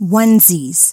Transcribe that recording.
onesies.